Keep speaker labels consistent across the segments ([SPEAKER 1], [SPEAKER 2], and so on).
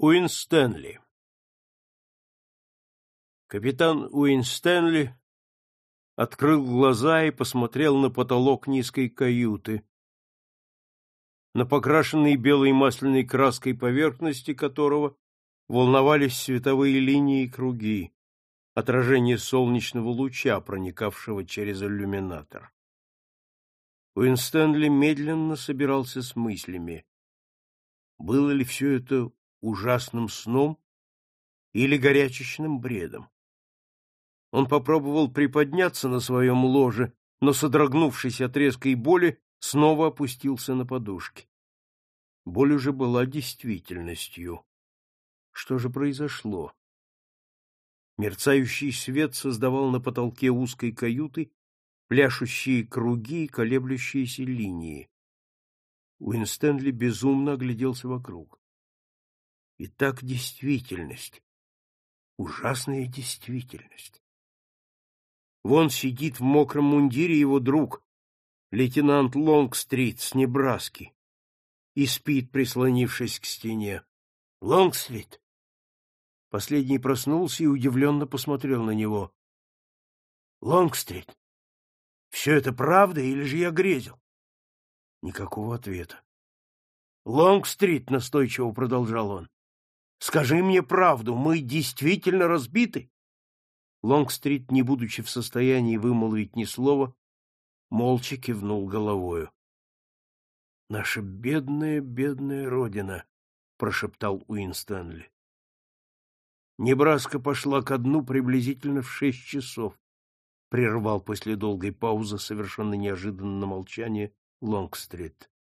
[SPEAKER 1] Уин Стэнли Капитан Уин Стэнли открыл глаза и посмотрел на потолок низкой каюты, на покрашенной белой масляной краской поверхности которого волновались световые линии и круги, отражение солнечного луча, проникавшего через иллюминатор. Уинстенли медленно собирался с мыслями. Было ли все это ужасным сном или горячечным бредом? Он попробовал приподняться на своем ложе, но, содрогнувшись от резкой боли, снова опустился на подушки. Боль уже была действительностью. Что же произошло? Мерцающий свет создавал на потолке узкой каюты пляшущие круги и колеблющиеся линии. Уинстенли безумно огляделся вокруг. И так действительность, ужасная действительность. Вон сидит в мокром мундире его друг, лейтенант Лонгстрит с Небраски, и спит, прислонившись к стене. Лонгстрит! Последний проснулся и удивленно посмотрел на него. Лонгстрит, все это правда или же я грезил? Никакого ответа. Лонгстрит, настойчиво продолжал он. Скажи мне правду, мы действительно разбиты? Лонгстрит, не будучи в состоянии вымолвить ни слова, молча кивнул головою. — Наша бедная, бедная родина, — прошептал Уинстенли. Небраска пошла ко дну приблизительно в шесть часов, — прервал после долгой паузы совершенно неожиданно молчание Лонгстрит. —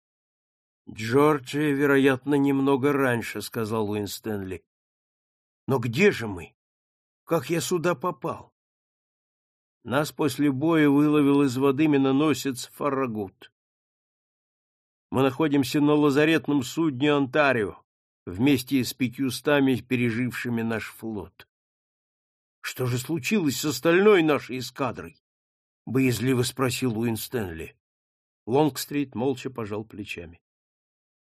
[SPEAKER 1] Джорджия, вероятно, немного раньше, — сказал Уинстенли. — Но где же мы? Как я сюда попал? Нас после боя выловил из воды миноносец Фаррагут. Мы находимся на лазаретном судне Онтарио вместе с пятьюстами пережившими наш флот. Что же случилось с остальной нашей эскадрой? боязливо спросил Уинстенли. Лонгстрит молча пожал плечами.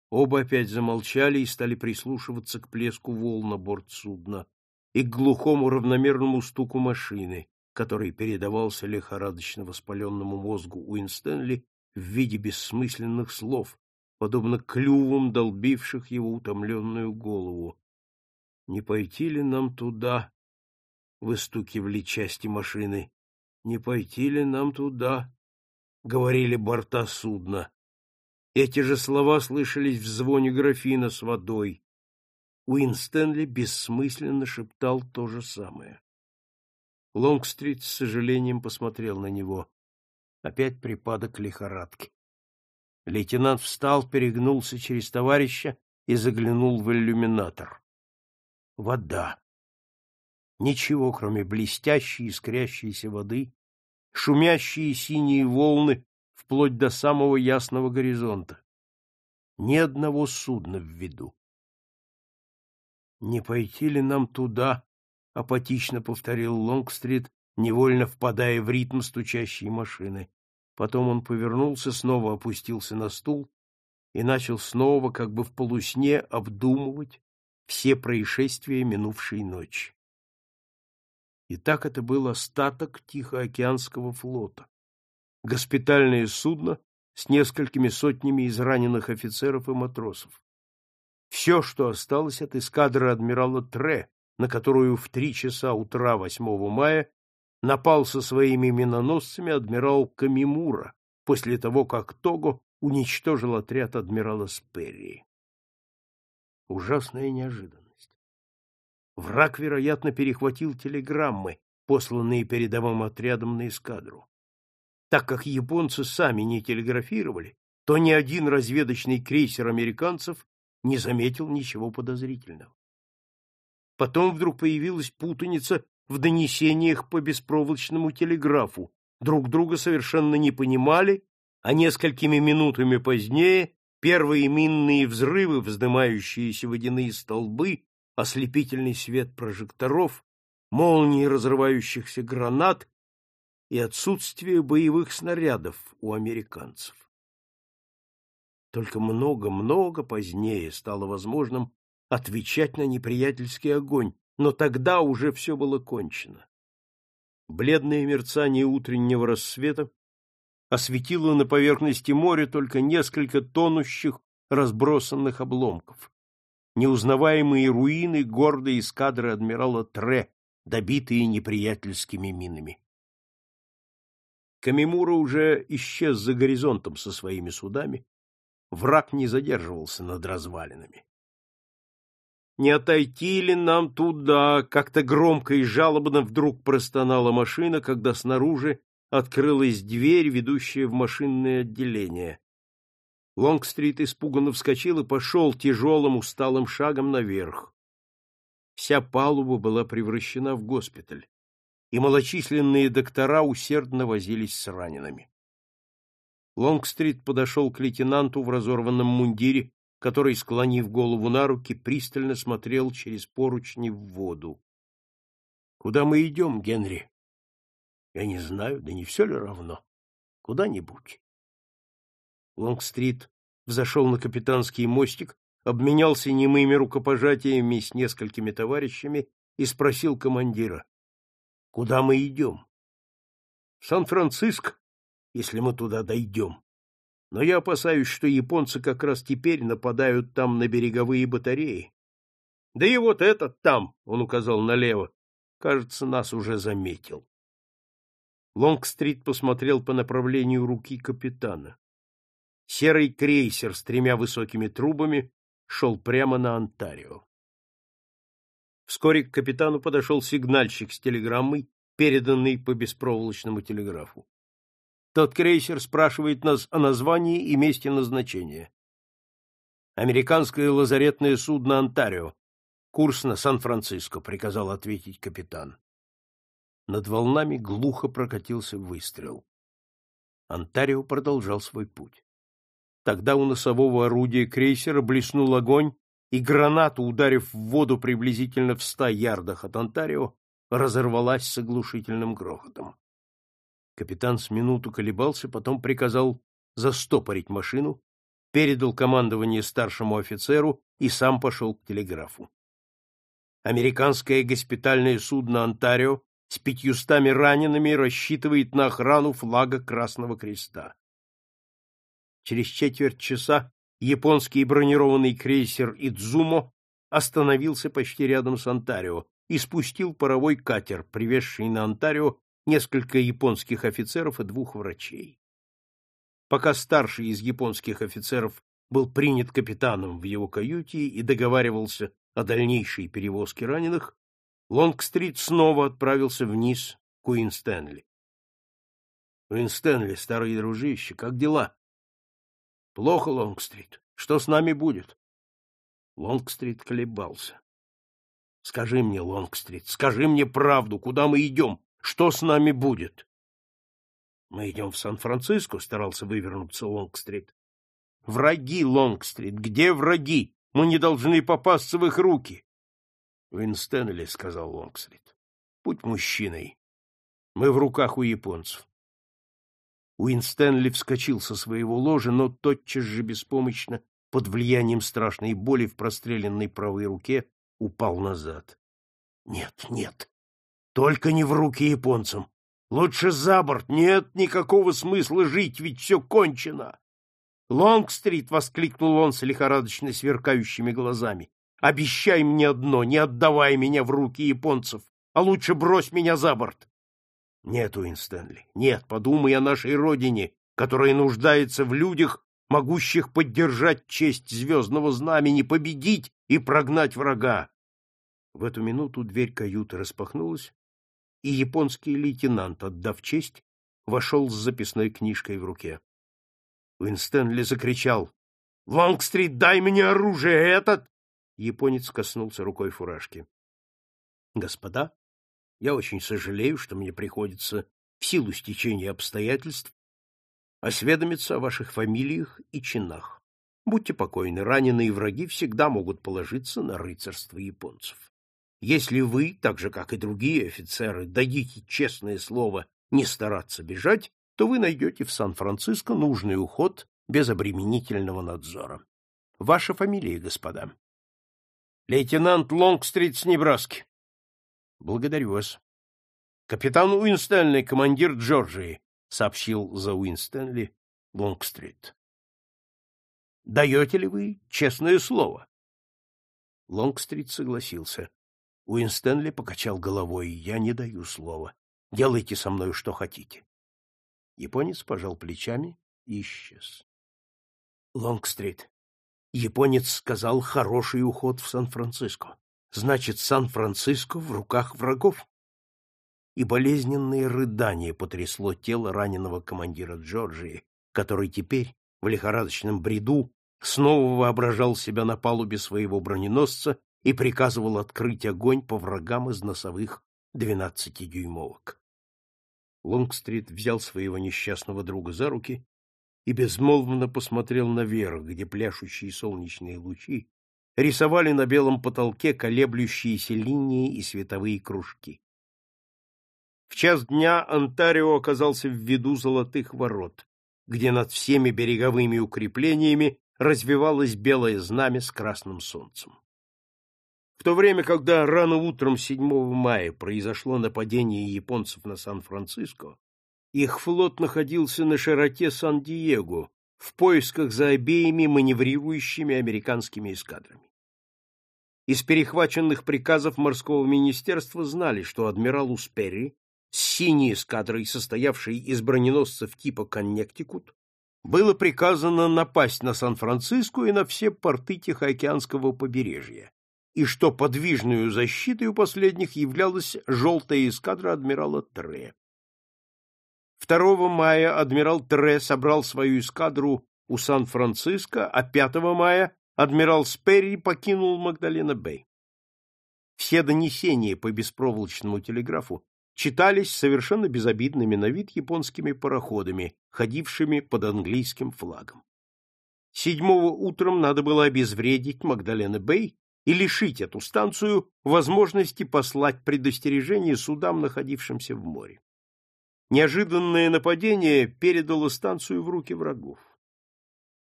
[SPEAKER 1] Оба опять замолчали и стали прислушиваться к плеску волн на борт судна и к глухому равномерному стуку машины, который передавался лихорадочно воспаленному мозгу Уинстенли в виде бессмысленных слов, подобно клювам, долбивших его утомленную голову. Не пойти ли нам туда? Выстукивали части машины. Не пойти ли нам туда? Говорили борта судна. Эти же слова слышались в звоне графина с водой. Уинстенли бессмысленно шептал то же самое. Лонгстрит с сожалением посмотрел на него. Опять припадок лихорадки. Лейтенант встал, перегнулся через товарища и заглянул в иллюминатор. Вода. Ничего, кроме блестящей искрящейся воды, шумящие синие волны вплоть до самого ясного горизонта. Ни одного судна в виду. Не пойти ли нам туда? апатично повторил Лонгстрит, невольно впадая в ритм стучащей машины. Потом он повернулся, снова опустился на стул и начал снова, как бы в полусне, обдумывать все происшествия минувшей ночи. И так это был остаток Тихоокеанского флота. Госпитальное судно с несколькими сотнями израненных офицеров и матросов. Все, что осталось от эскадры адмирала Тре, на которую в три часа утра 8 мая напал со своими миноносцами адмирал Камимура после того, как Того уничтожил отряд адмирала Сперри. Ужасная неожиданность. Враг, вероятно, перехватил телеграммы, посланные передовым отрядом на эскадру. Так как японцы сами не телеграфировали, то ни один разведочный крейсер американцев не заметил ничего подозрительного. Потом вдруг появилась путаница в донесениях по беспроволочному телеграфу. Друг друга совершенно не понимали, а несколькими минутами позднее первые минные взрывы, вздымающиеся водяные столбы, ослепительный свет прожекторов, молнии разрывающихся гранат и отсутствие боевых снарядов у американцев. Только много-много позднее стало возможным отвечать на неприятельский огонь, но тогда уже все было кончено. Бледное мерцание утреннего рассвета осветило на поверхности моря только несколько тонущих разбросанных обломков. Неузнаваемые руины гордой эскадры адмирала Тре, добитые неприятельскими минами. Камимура уже исчез за горизонтом со своими судами, враг не задерживался над развалинами. Не отойти ли нам туда? Как-то громко и жалобно вдруг простонала машина, когда снаружи открылась дверь, ведущая в машинное отделение. Лонгстрит испуганно вскочил и пошел тяжелым усталым шагом наверх. Вся палуба была превращена в госпиталь, и малочисленные доктора усердно возились с ранеными. Лонгстрит подошел к лейтенанту в разорванном мундире который, склонив голову на руки, пристально смотрел через поручни в воду. — Куда мы идем, Генри? — Я не знаю, да не все ли равно. Куда-нибудь. Лонгстрит взошел на капитанский мостик, обменялся немыми рукопожатиями с несколькими товарищами и спросил командира. — Куда мы идем? — В Сан-Франциско, если мы туда дойдем но я опасаюсь, что японцы как раз теперь нападают там на береговые батареи. Да и вот этот там, он указал налево, кажется, нас уже заметил. Лонгстрит посмотрел по направлению руки капитана. Серый крейсер с тремя высокими трубами шел прямо на Онтарио. Вскоре к капитану подошел сигнальщик с телеграммой, переданной по беспроволочному телеграфу. Тот крейсер спрашивает нас о названии и месте назначения. Американское лазаретное судно «Онтарио». Курс на Сан-Франциско, приказал ответить капитан. Над волнами глухо прокатился выстрел. Онтарио продолжал свой путь. Тогда у носового орудия крейсера блеснул огонь, и граната, ударив в воду приблизительно в ста ярдах от Онтарио, разорвалась с оглушительным грохотом. Капитан с минуту колебался, потом приказал застопорить машину, передал командование старшему офицеру и сам пошел к телеграфу. Американское госпитальное судно «Онтарио» с пятьюстами ранеными рассчитывает на охрану флага Красного Креста. Через четверть часа японский бронированный крейсер «Идзумо» остановился почти рядом с «Онтарио» и спустил паровой катер, привезший на «Онтарио» несколько японских офицеров и двух врачей. Пока старший из японских офицеров был принят капитаном в его каюте и договаривался о дальнейшей перевозке раненых, Лонгстрит снова отправился вниз к Уинстенли. — Уинстенли, старый дружище, как дела? — Плохо, Лонгстрит. Что с нами будет? Лонгстрит колебался. — Скажи мне, Лонгстрит, скажи мне правду, куда мы идем? Что с нами будет? — Мы идем в Сан-Франциско, — старался вывернуться Лонгстрит. — Враги, Лонгстрит, где враги? Мы не должны попасться в их руки. — Уинстенли, — сказал Лонгстрит, — будь мужчиной. Мы в руках у японцев. Уинстенли вскочил со своего ложа, но тотчас же беспомощно, под влиянием страшной боли в простреленной правой руке, упал назад. — Нет, нет, только не в руки японцам. Лучше за борт. Нет никакого смысла жить, ведь все кончено. Лонгстрит, — воскликнул он с лихорадочно сверкающими глазами, — обещай мне одно, не отдавай меня в руки японцев, а лучше брось меня за борт. Нет, Уинстенли, нет, подумай о нашей родине, которая нуждается в людях, могущих поддержать честь звездного знамени, победить и прогнать врага. В эту минуту дверь каюты распахнулась, и японский лейтенант, отдав честь, вошел с записной книжкой в руке. Уинстенли закричал. — Лонгстрит, дай мне оружие! Этот... Японец коснулся рукой фуражки. — Господа, я очень сожалею, что мне приходится в силу стечения обстоятельств осведомиться о ваших фамилиях и чинах. Будьте покойны, раненые враги всегда могут положиться на рыцарство японцев. Если вы, так же как и другие офицеры, дадите честное слово не стараться бежать, то вы найдете в Сан-Франциско нужный уход без обременительного надзора. Ваша фамилия, господа? Лейтенант Лонгстрит с Небраски. Благодарю вас. Капитан Уинстенли, командир Джорджии, сообщил за Уинстенли Лонгстрит. Даете ли вы честное слово? Лонгстрит согласился. Уинстенли покачал головой. Я не даю слова. Делайте со мной что хотите. Японец пожал плечами и исчез. Лонгстрит. Японец сказал хороший уход в Сан-Франциско. Значит, Сан-Франциско в руках врагов. И болезненное рыдание потрясло тело раненого командира Джорджии, который теперь, в лихорадочном бреду, снова воображал себя на палубе своего броненосца и приказывал открыть огонь по врагам из носовых двенадцатидюймовок. Лонгстрит взял своего несчастного друга за руки и безмолвно посмотрел наверх, где пляшущие солнечные лучи рисовали на белом потолке колеблющиеся линии и световые кружки. В час дня Онтарио оказался в виду золотых ворот, где над всеми береговыми укреплениями развивалось белое знамя с красным солнцем. В то время, когда рано утром 7 мая произошло нападение японцев на Сан-Франциско, их флот находился на широте Сан-Диего в поисках за обеими маневрирующими американскими эскадрами. Из перехваченных приказов морского министерства знали, что адмирал Усперри с синей эскадрой, состоявшей из броненосцев типа «Коннектикут», было приказано напасть на Сан-Франциско и на все порты Тихоокеанского побережья, и что подвижной защитой у последних являлась желтая эскадра адмирала Тре. 2 мая адмирал Тре собрал свою эскадру у Сан-Франциско, а 5 мая адмирал Сперри покинул Магдалена-Бэй. Все донесения по беспроволочному телеграфу читались совершенно безобидными на вид японскими пароходами, ходившими под английским флагом. Седьмого утром надо было обезвредить Магдалена-Бэй и лишить эту станцию возможности послать предостережение судам, находившимся в море. Неожиданное нападение передало станцию в руки врагов.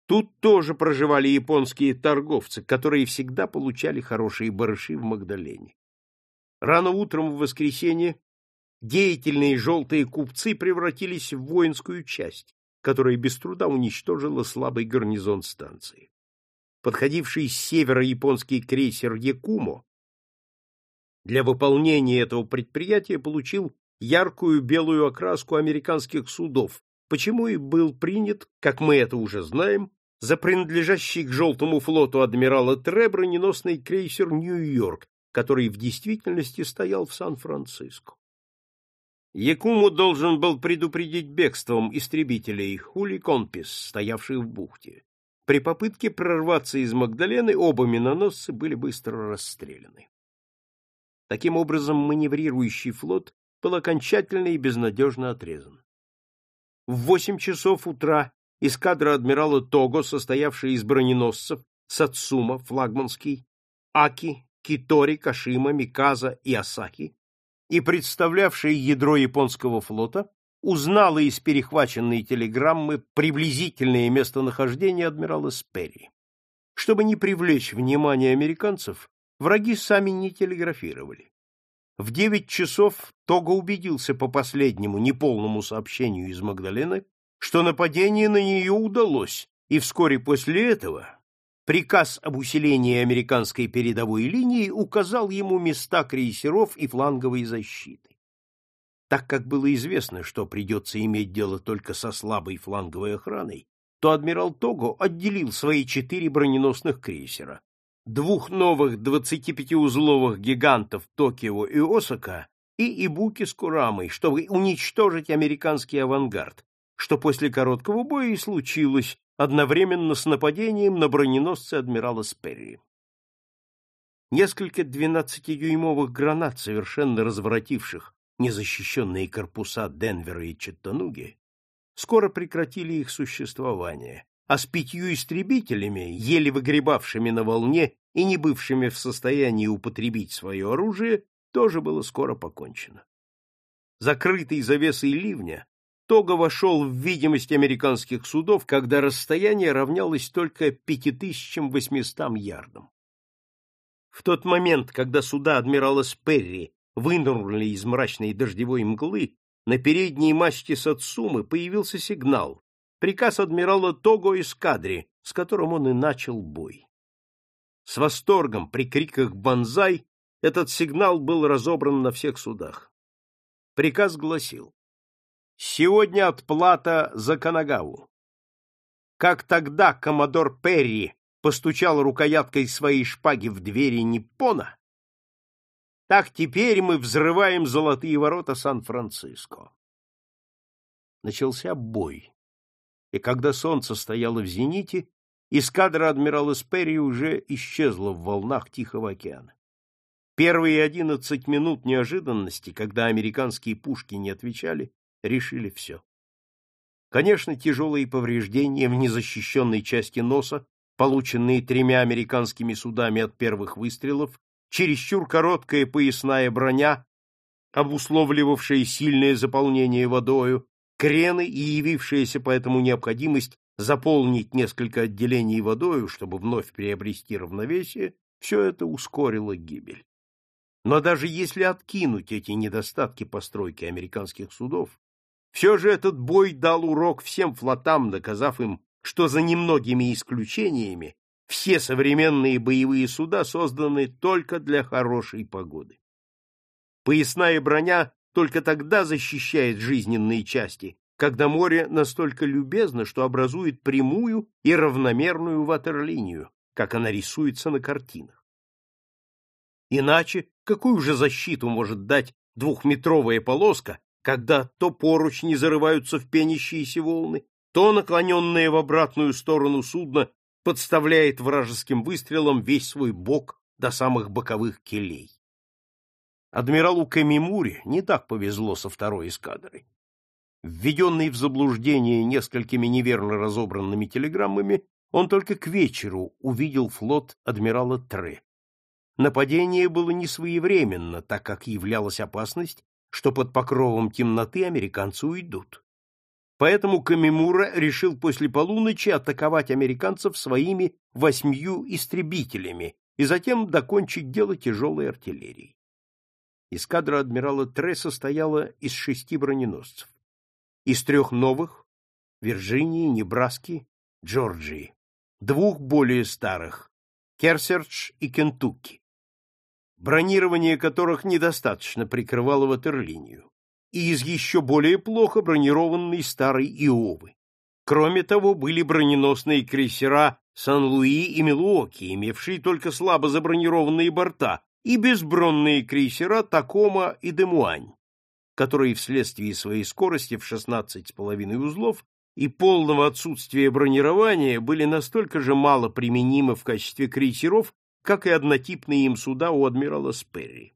[SPEAKER 1] Тут тоже проживали японские торговцы, которые всегда получали хорошие барыши в Магдалене. Рано утром в воскресенье деятельные желтые купцы превратились в воинскую часть, которая без труда уничтожила слабый гарнизон станции подходивший с севера японский крейсер Якумо, для выполнения этого предприятия получил яркую белую окраску американских судов, почему и был принят, как мы это уже знаем, за принадлежащий к желтому флоту адмирала Тре броненосный крейсер Нью-Йорк, который в действительности стоял в Сан-Франциско. Якуму должен был предупредить бегством истребителей Хули Конпис, стоявших в бухте. При попытке прорваться из Магдалены оба миноносца были быстро расстреляны. Таким образом, маневрирующий флот был окончательно и безнадежно отрезан. В восемь часов утра эскадра адмирала Того, состоявшая из броненосцев Сацума, флагманский, Аки, Китори, Кашима, Миказа и Асахи, и представлявшая ядро японского флота, узнала из перехваченной телеграммы приблизительное местонахождение адмирала Сперри. Чтобы не привлечь внимание американцев, враги сами не телеграфировали. В девять часов Того убедился по последнему неполному сообщению из Магдалены, что нападение на нее удалось, и вскоре после этого приказ об усилении американской передовой линии указал ему места крейсеров и фланговой защиты. Так как было известно, что придется иметь дело только со слабой фланговой охраной, то адмирал Того отделил свои четыре броненосных крейсера, двух новых 25-узловых гигантов Токио и Осака и Ибуки с Курамой, чтобы уничтожить американский авангард, что после короткого боя и случилось одновременно с нападением на броненосцы адмирала Сперри. Несколько 12-дюймовых гранат, совершенно разворотивших незащищенные корпуса Денвера и Четтануги, скоро прекратили их существование, а с пятью истребителями, еле выгребавшими на волне и не бывшими в состоянии употребить свое оружие, тоже было скоро покончено. Закрытый завесой ливня, Того вошел в видимость американских судов, когда расстояние равнялось только 5800 ярдам. В тот момент, когда суда адмирала Сперри вынырнули из мрачной дождевой мглы, на передней мачте Сацумы появился сигнал, приказ адмирала Того эскадре, с которым он и начал бой. С восторгом при криках «Бонзай» этот сигнал был разобран на всех судах. Приказ гласил «Сегодня отплата за Канагаву». Как тогда коммодор Перри постучал рукояткой своей шпаги в двери Ниппона, так теперь мы взрываем золотые ворота Сан-Франциско. Начался бой, и когда солнце стояло в зените, эскадра адмирала Сперри уже исчезла в волнах Тихого океана. Первые одиннадцать минут неожиданности, когда американские пушки не отвечали, решили все. Конечно, тяжелые повреждения в незащищенной части носа, полученные тремя американскими судами от первых выстрелов, чересчур короткая поясная броня, обусловливавшая сильное заполнение водою, крены и явившаяся поэтому необходимость заполнить несколько отделений водою, чтобы вновь приобрести равновесие, все это ускорило гибель. Но даже если откинуть эти недостатки постройки американских судов, все же этот бой дал урок всем флотам, доказав им, что за немногими исключениями все современные боевые суда созданы только для хорошей погоды. Поясная броня только тогда защищает жизненные части, когда море настолько любезно, что образует прямую и равномерную ватерлинию, как она рисуется на картинах. Иначе какую же защиту может дать двухметровая полоска, когда то поручни зарываются в пенящиеся волны, то наклоненное в обратную сторону судно подставляет вражеским выстрелам весь свой бок до самых боковых килей. Адмиралу Камимуре не так повезло со второй эскадрой. Введенный в заблуждение несколькими неверно разобранными телеграммами, он только к вечеру увидел флот адмирала Тре. Нападение было не своевременно, так как являлась опасность, что под покровом темноты американцы уйдут. Поэтому Камимура решил после полуночи атаковать американцев своими восьмью истребителями и затем докончить дело тяжелой артиллерией. Эскадра адмирала Тре состояла из шести броненосцев. Из трех новых — Вирджинии, Небраски, Джорджии, двух более старых — Керсердж и Кентукки, бронирование которых недостаточно прикрывало ватерлинию и из еще более плохо бронированной старой Иовы. Кроме того, были броненосные крейсера Сан-Луи и Милуоки, имевшие только слабо забронированные борта, и безбронные крейсера Такома и Демуань, которые вследствие своей скорости в 16,5 узлов и полного отсутствия бронирования были настолько же мало применимы в качестве крейсеров, как и однотипные им суда у адмирала Сперри.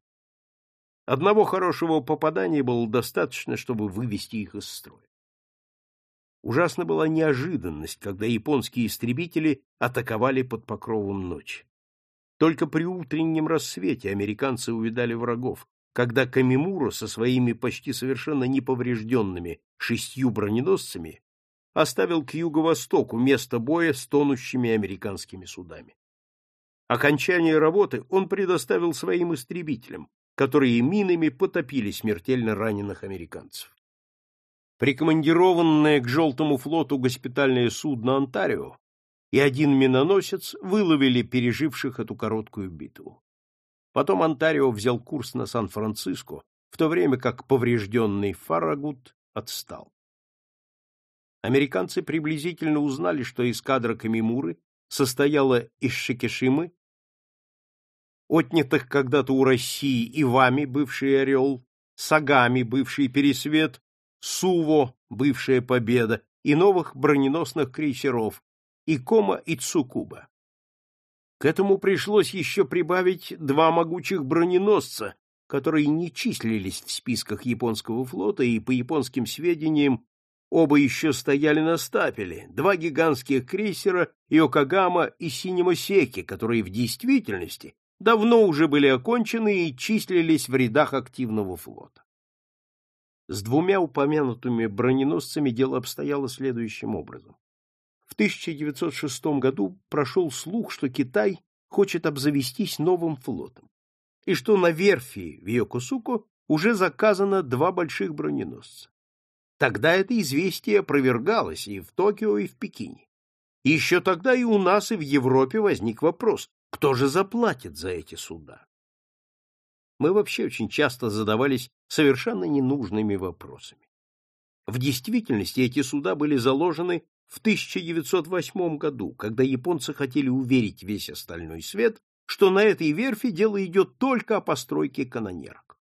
[SPEAKER 1] Одного хорошего попадания было достаточно, чтобы вывести их из строя. Ужасна была неожиданность, когда японские истребители атаковали под покровом ночи. Только при утреннем рассвете американцы увидали врагов, когда Камимура со своими почти совершенно неповрежденными шестью броненосцами оставил к юго-востоку место боя с тонущими американскими судами. Окончание работы он предоставил своим истребителям, которые минами потопили смертельно раненых американцев. Прикомандированное к Желтому флоту госпитальное судно «Онтарио» и один миноносец выловили переживших эту короткую битву. Потом «Онтарио» взял курс на Сан-Франциско, в то время как поврежденный Фаррагут отстал. Американцы приблизительно узнали, что эскадра Камимуры состояла из Шикишимы, отнятых когда-то у России и вами, бывший Орел, Сагами, бывший Пересвет, Суво, бывшая Победа, и новых броненосных крейсеров Икома и Цукуба. К этому пришлось еще прибавить два могучих броненосца, которые не числились в списках японского флота и, по японским сведениям, оба еще стояли на стапеле, два гигантских крейсера Йокогама и Синемосеки, которые в действительности давно уже были окончены и числились в рядах активного флота. С двумя упомянутыми броненосцами дело обстояло следующим образом. В 1906 году прошел слух, что Китай хочет обзавестись новым флотом, и что на верфи в Йокосуко уже заказано два больших броненосца. Тогда это известие опровергалось и в Токио, и в Пекине. Еще тогда и у нас, и в Европе возник вопрос, кто же заплатит за эти суда? Мы вообще очень часто задавались совершенно ненужными вопросами. В действительности эти суда были заложены в 1908 году, когда японцы хотели уверить весь остальной свет, что на этой верфи дело идет только о постройке канонерок.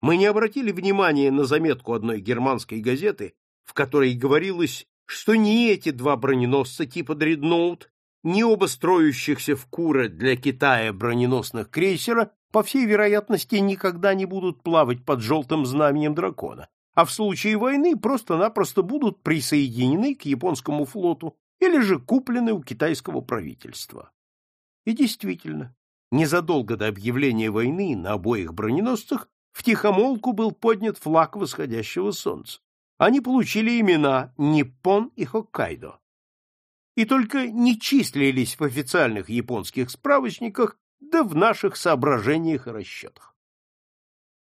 [SPEAKER 1] Мы не обратили внимания на заметку одной германской газеты, в которой говорилось, что ни эти два броненосца типа «Дредноут», ни оба строящихся в Куре для Китая броненосных крейсера, по всей вероятности, никогда не будут плавать под желтым знаменем дракона, а в случае войны просто-напросто будут присоединены к японскому флоту или же куплены у китайского правительства. И действительно, незадолго до объявления войны на обоих броненосцах в тихомолку был поднят флаг восходящего солнца. Они получили имена Ниппон и Хоккайдо. И только не числились в официальных японских справочниках, да в наших соображениях и расчетах.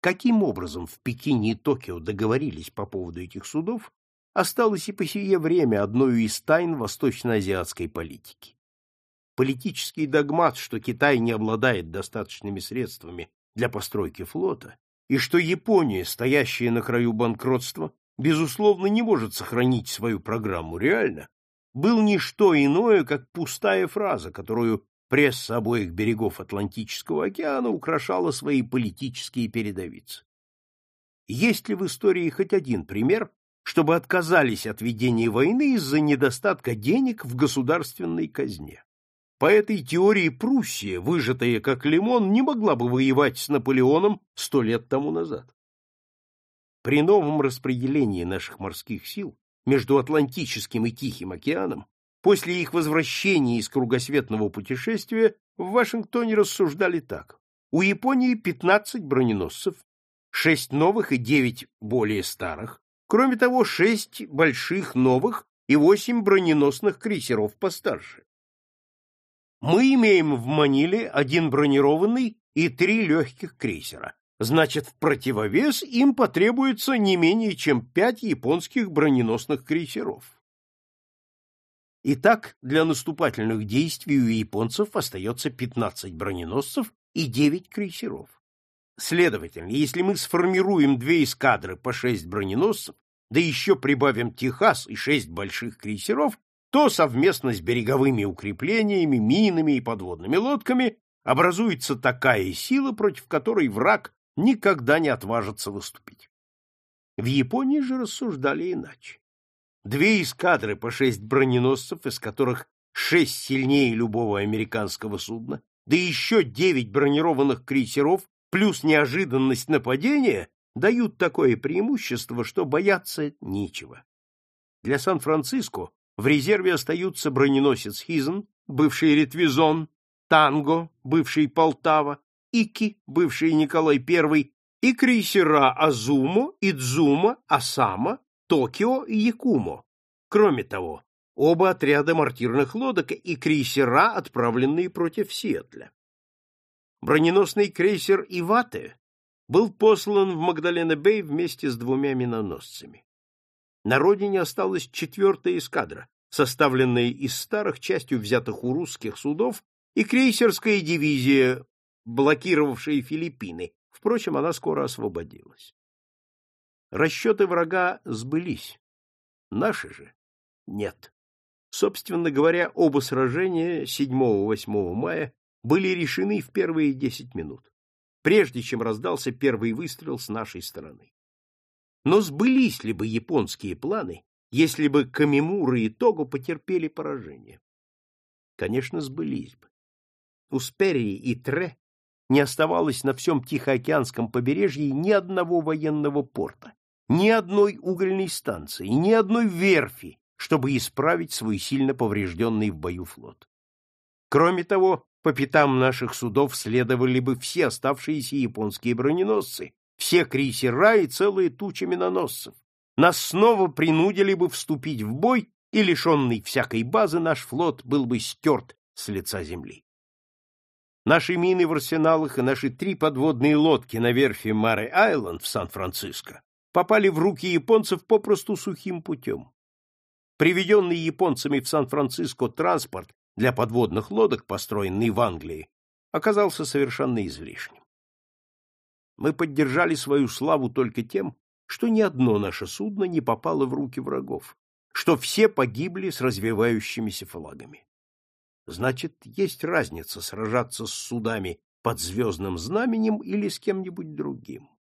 [SPEAKER 1] Каким образом в Пекине и Токио договорились по поводу этих судов, осталось и по сие время одной из тайн восточно-азиатской политики. Политический догмат, что Китай не обладает достаточными средствами для постройки флота, и что Япония, стоящая на краю банкротства, безусловно, не может сохранить свою программу реально, был не что иное, как пустая фраза, которую Пресса обоих берегов Атлантического океана украшала свои политические передовицы. Есть ли в истории хоть один пример, чтобы отказались от ведения войны из-за недостатка денег в государственной казне? По этой теории Пруссия, выжатая как лимон, не могла бы воевать с Наполеоном сто лет тому назад. При новом распределении наших морских сил между Атлантическим и Тихим океаном После их возвращения из кругосветного путешествия в Вашингтоне рассуждали так. У Японии 15 броненосцев, 6 новых и 9 более старых, кроме того, 6 больших новых и 8 броненосных крейсеров постарше. Мы имеем в Маниле один бронированный и три легких крейсера. Значит, в противовес им потребуется не менее чем пять японских броненосных крейсеров. Итак, для наступательных действий у японцев остается 15 броненосцев и 9 крейсеров. Следовательно, если мы сформируем две эскадры по 6 броненосцев, да еще прибавим Техас и 6 больших крейсеров, то совместно с береговыми укреплениями, минами и подводными лодками образуется такая сила, против которой враг никогда не отважится выступить. В Японии же рассуждали иначе две эскадры по шесть броненосцев, из которых шесть сильнее любого американского судна, да еще девять бронированных крейсеров, плюс неожиданность нападения, дают такое преимущество, что бояться нечего. Для Сан-Франциско в резерве остаются броненосец Хизен, бывший Ретвизон, Танго, бывший Полтава, Ики, бывший Николай I, и крейсера Азумо, Идзума, Асама, Токио и Якумо. Кроме того, оба отряда мортирных лодок и крейсера, отправленные против Сиэтля. Броненосный крейсер Ивате был послан в Магдалена-Бэй вместе с двумя миноносцами. На родине осталась четвертая эскадра, составленная из старых, частью взятых у русских судов, и крейсерская дивизия, блокировавшая Филиппины. Впрочем, она скоро освободилась. Расчеты врага сбылись. Наши же нет. Собственно говоря, оба сражения 7-8 мая были решены в первые 10 минут, прежде чем раздался первый выстрел с нашей стороны. Но сбылись ли бы японские планы, если бы Камимура и Того потерпели поражение? Конечно, сбылись бы. У Сперии и Тре не оставалось на всем Тихоокеанском побережье ни одного военного порта, ни одной угольной станции, ни одной верфи, чтобы исправить свой сильно поврежденный в бою флот. Кроме того, по пятам наших судов следовали бы все оставшиеся японские броненосцы, все крейсера и целые тучи миноносцев. Нас снова принудили бы вступить в бой, и лишенный всякой базы наш флот был бы стерт с лица земли. Наши мины в арсеналах и наши три подводные лодки на верфи Маре-Айленд в Сан-Франциско попали в руки японцев попросту сухим путем. Приведенный японцами в Сан-Франциско транспорт для подводных лодок, построенный в Англии, оказался совершенно излишним. Мы поддержали свою славу только тем, что ни одно наше судно не попало в руки врагов, что все погибли с развивающимися флагами. Значит, есть разница сражаться с судами под звездным знаменем или с кем-нибудь другим.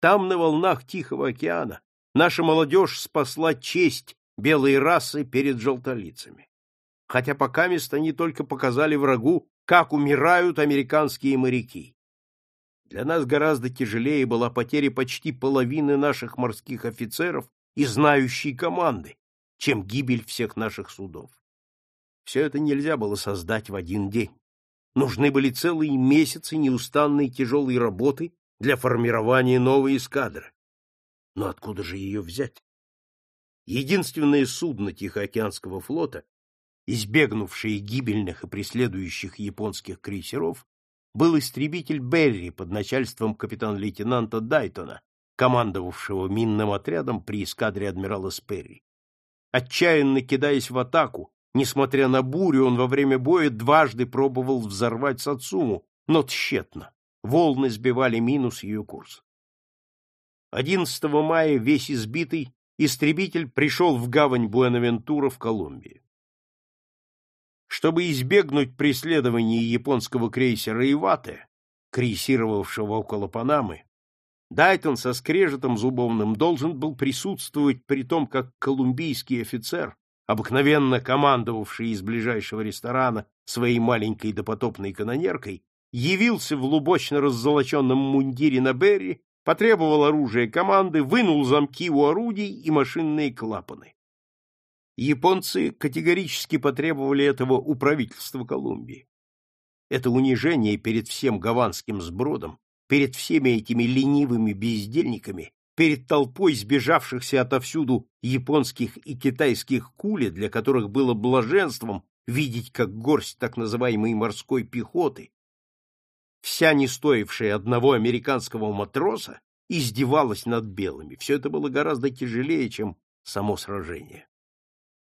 [SPEAKER 1] Там, на волнах Тихого океана, наша молодежь спасла честь белой расы перед желтолицами. Хотя пока мест они только показали врагу, как умирают американские моряки. Для нас гораздо тяжелее была потеря почти половины наших морских офицеров и знающей команды, чем гибель всех наших судов. Все это нельзя было создать в один день. Нужны были целые месяцы неустанной тяжелой работы для формирования новой эскадры. Но откуда же ее взять? Единственное судно Тихоокеанского флота, избегнувшее гибельных и преследующих японских крейсеров, был истребитель Берри под начальством капитан-лейтенанта Дайтона, командовавшего минным отрядом при эскадре адмирала Сперри. Отчаянно кидаясь в атаку, несмотря на бурю, он во время боя дважды пробовал взорвать Сацуму, но тщетно. Волны сбивали минус ее курс. 11 мая, весь избитый, истребитель пришел в гавань Буэнавентура в Колумбии. Чтобы избегнуть преследования японского крейсера Ивате, крейсировавшего около Панамы, Дайтон со скрежетом зубовным должен был присутствовать при том, как колумбийский офицер, обыкновенно командовавший из ближайшего ресторана своей маленькой допотопной канонеркой, явился в лубочно раззолоченном мундире на Берри, потребовал оружия команды, вынул замки у орудий и машинные клапаны. Японцы категорически потребовали этого у правительства Колумбии. Это унижение перед всем гаванским сбродом, перед всеми этими ленивыми бездельниками, перед толпой сбежавшихся отовсюду японских и китайских кули, для которых было блаженством видеть, как горсть так называемой морской пехоты, вся не стоившая одного американского матроса, издевалась над белыми. Все это было гораздо тяжелее, чем само сражение.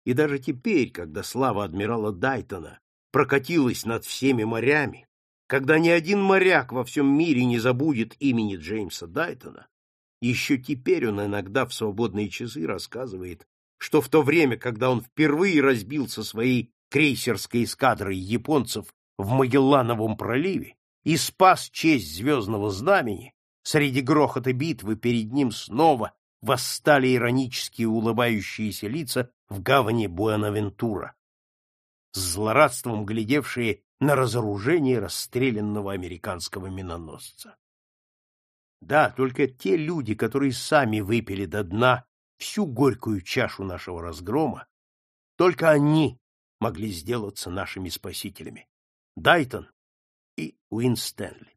[SPEAKER 1] И даже теперь, когда слава адмирала Дайтона прокатилась над всеми морями, когда ни один моряк во всем мире не забудет имени Джеймса Дайтона, еще теперь он иногда в свободные часы рассказывает, что в то время, когда он впервые разбился своей крейсерской эскадрой японцев в Магеллановом проливе и спас честь звездного знамени, среди грохота битвы перед ним снова восстали иронически улыбающиеся лица в гавани Буэнавентура, с злорадством глядевшие на разоружение расстрелянного американского миноносца. Да, только те люди, которые сами выпили до дна всю горькую чашу нашего разгрома, только они могли сделаться нашими спасителями. Дайтон и Уин Стэнли.